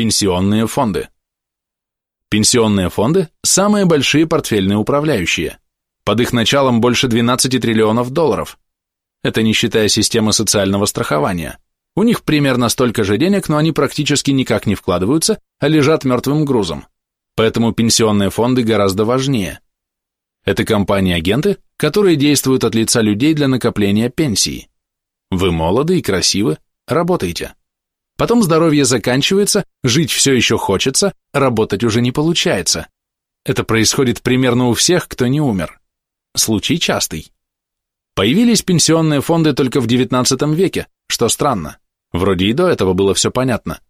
Пенсионные фонды. Пенсионные фонды – самые большие портфельные управляющие. Под их началом больше 12 триллионов долларов. Это не считая системы социального страхования. У них примерно столько же денег, но они практически никак не вкладываются, а лежат мертвым грузом. Поэтому пенсионные фонды гораздо важнее. Это компании-агенты, которые действуют от лица людей для накопления пенсии. Вы молоды и красивы, работайте. Потом здоровье заканчивается, жить все еще хочется, работать уже не получается. Это происходит примерно у всех, кто не умер. Случай частый. Появились пенсионные фонды только в XIX веке, что странно. Вроде и до этого было все понятно.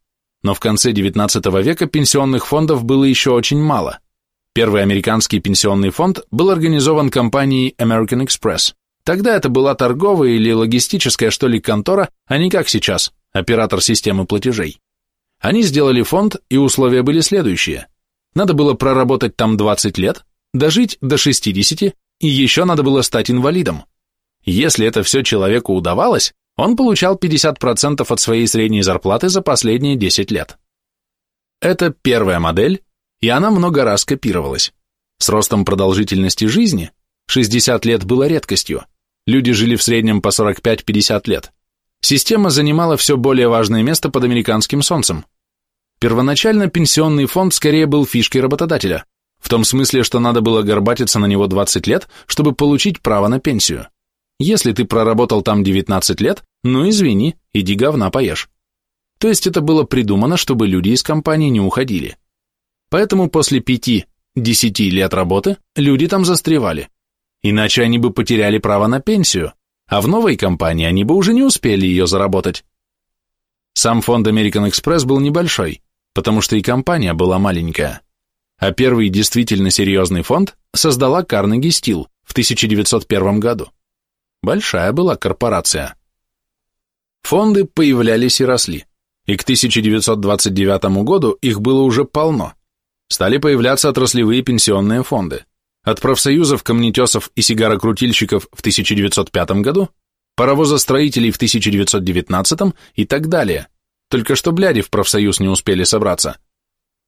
Но в конце XIX века пенсионных фондов было еще очень мало. Первый американский пенсионный фонд был организован компанией American Express. Тогда это была торговая или логистическая, что ли, контора, а не как сейчас, оператор системы платежей. Они сделали фонд, и условия были следующие. Надо было проработать там 20 лет, дожить до 60, и еще надо было стать инвалидом. Если это все человеку удавалось, он получал 50% от своей средней зарплаты за последние 10 лет. Это первая модель, и она много раз копировалась. С ростом продолжительности жизни 60 лет было редкостью, люди жили в среднем по 45-50 лет. Система занимала все более важное место под американским солнцем. Первоначально пенсионный фонд скорее был фишкой работодателя, в том смысле, что надо было горбатиться на него 20 лет, чтобы получить право на пенсию. Если ты проработал там 19 лет, ну извини, иди говна поешь. То есть это было придумано, чтобы люди из компании не уходили. Поэтому после 5-10 лет работы люди там застревали. Иначе они бы потеряли право на пенсию, а в новой компании они бы уже не успели ее заработать. Сам фонд American Express был небольшой, потому что и компания была маленькая. А первый действительно серьезный фонд создала Carnegie Steel в 1901 году. Большая была корпорация. Фонды появлялись и росли, и к 1929 году их было уже полно. Стали появляться отраслевые пенсионные фонды от профсоюзов камнетесов и сигарокрутильщиков в 1905 году, паровозостроителей в 1919 и так далее. Только что бляди в профсоюз не успели собраться.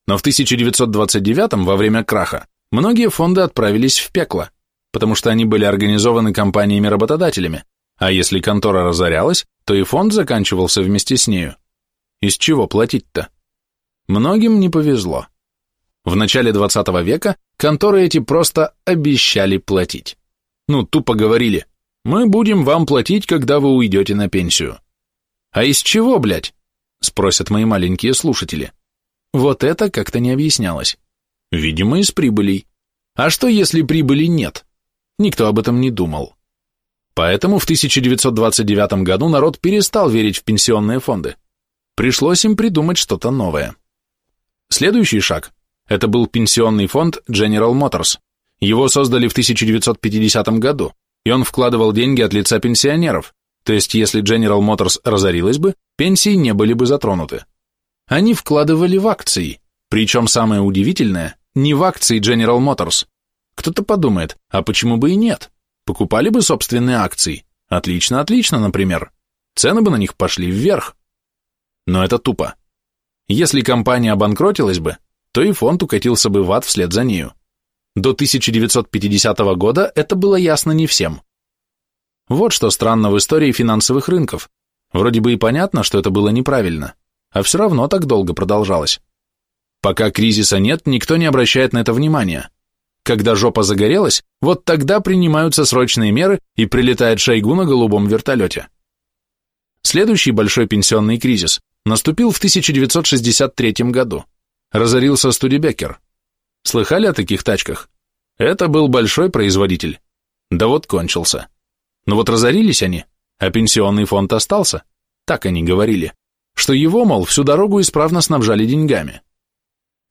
Но в 1929 во время краха многие фонды отправились в пекло, потому что они были организованы компаниями-работодателями, а если контора разорялась, то и фонд заканчивался вместе с нею. Из чего платить-то? Многим не повезло. В начале 20 века конторы эти просто обещали платить. Ну, тупо говорили, мы будем вам платить, когда вы уйдете на пенсию. А из чего, блядь? Спросят мои маленькие слушатели. Вот это как-то не объяснялось. Видимо, из прибылей. А что, если прибыли нет? Никто об этом не думал. Поэтому в 1929 году народ перестал верить в пенсионные фонды. Пришлось им придумать что-то новое. Следующий шаг это был пенсионный фонд General Motors. Его создали в 1950 году, и он вкладывал деньги от лица пенсионеров, то есть если General Motors разорилась бы, пенсии не были бы затронуты. Они вкладывали в акции, причем самое удивительное, не в акции General Motors. Кто-то подумает, а почему бы и нет? Покупали бы собственные акции. Отлично, отлично, например. Цены бы на них пошли вверх. Но это тупо. Если компания обанкротилась бы, то и фонд укатился бы в ад вслед за нею. До 1950 года это было ясно не всем. Вот что странно в истории финансовых рынков. Вроде бы и понятно, что это было неправильно, а все равно так долго продолжалось. Пока кризиса нет, никто не обращает на это внимания. Когда жопа загорелась, вот тогда принимаются срочные меры и прилетает Шойгу на голубом вертолете. Следующий большой пенсионный кризис наступил в 1963 году разорился Студебекер. Слыхали о таких тачках? Это был большой производитель. Да вот кончился. Но вот разорились они, а пенсионный фонд остался. Так они говорили. Что его, мол, всю дорогу исправно снабжали деньгами.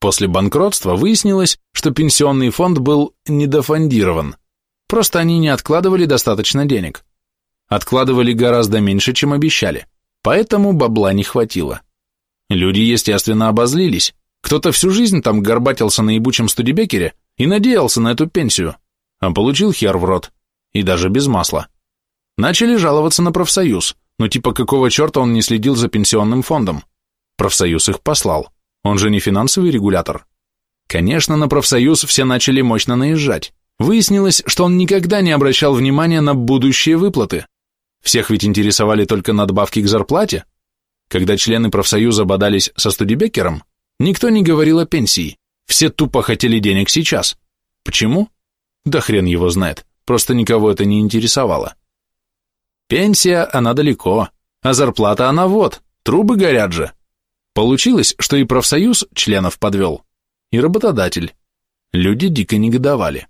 После банкротства выяснилось, что пенсионный фонд был недофондирован. Просто они не откладывали достаточно денег. Откладывали гораздо меньше, чем обещали. Поэтому бабла не хватило. Люди, естественно, обозлились. Кто-то всю жизнь там горбатился на ебучем студебекере и надеялся на эту пенсию, а получил хер в рот, и даже без масла. Начали жаловаться на профсоюз, но типа какого черта он не следил за пенсионным фондом. Профсоюз их послал. Он же не финансовый регулятор. Конечно, на профсоюз все начали мощно наезжать. Выяснилось, что он никогда не обращал внимания на будущие выплаты. Всех ведь интересовали только надбавки к зарплате. Когда члены профсоюза бодались со студибекером, никто не говорил о пенсии. Все тупо хотели денег сейчас. Почему? Да хрен его знает, просто никого это не интересовало. Пенсия, она далеко, а зарплата она вот, трубы горят же. Получилось, что и профсоюз членов подвел, и работодатель. Люди дико негодовали.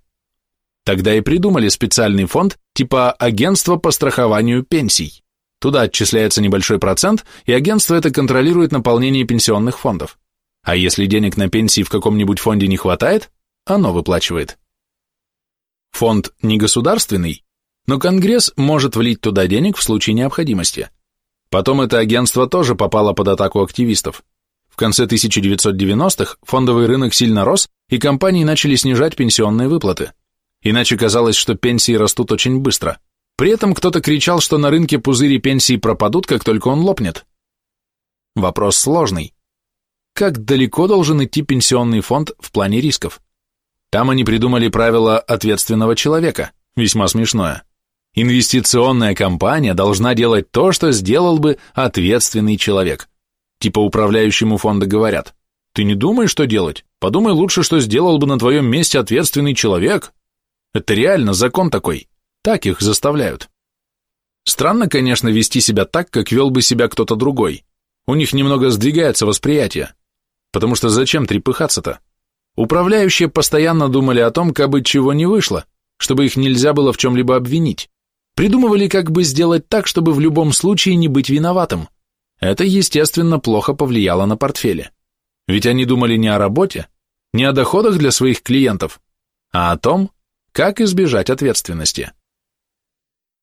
Тогда и придумали специальный фонд типа агентства по страхованию пенсий. Туда отчисляется небольшой процент, и агентство это контролирует наполнение пенсионных фондов. А если денег на пенсии в каком-нибудь фонде не хватает, оно выплачивает. Фонд не государственный, но Конгресс может влить туда денег в случае необходимости. Потом это агентство тоже попало под атаку активистов. В конце 1990-х фондовый рынок сильно рос, и компании начали снижать пенсионные выплаты. Иначе казалось, что пенсии растут очень быстро. При этом кто-то кричал, что на рынке пузыри пенсий пропадут, как только он лопнет. Вопрос сложный. Как далеко должен идти пенсионный фонд в плане рисков? Там они придумали правило ответственного человека, весьма смешное. Инвестиционная компания должна делать то, что сделал бы ответственный человек. Типа управляющему фонда говорят, ты не думай, что делать, подумай лучше, что сделал бы на твоем месте ответственный человек. Это реально закон такой, так их заставляют. Странно, конечно, вести себя так, как вел бы себя кто-то другой. У них немного сдвигается восприятие. Потому что зачем трепыхаться-то? Управляющие постоянно думали о том, как бы чего не вышло, чтобы их нельзя было в чем-либо обвинить. Придумывали, как бы сделать так, чтобы в любом случае не быть виноватым. Это, естественно, плохо повлияло на портфели. Ведь они думали не о работе, не о доходах для своих клиентов, а о том, как избежать ответственности.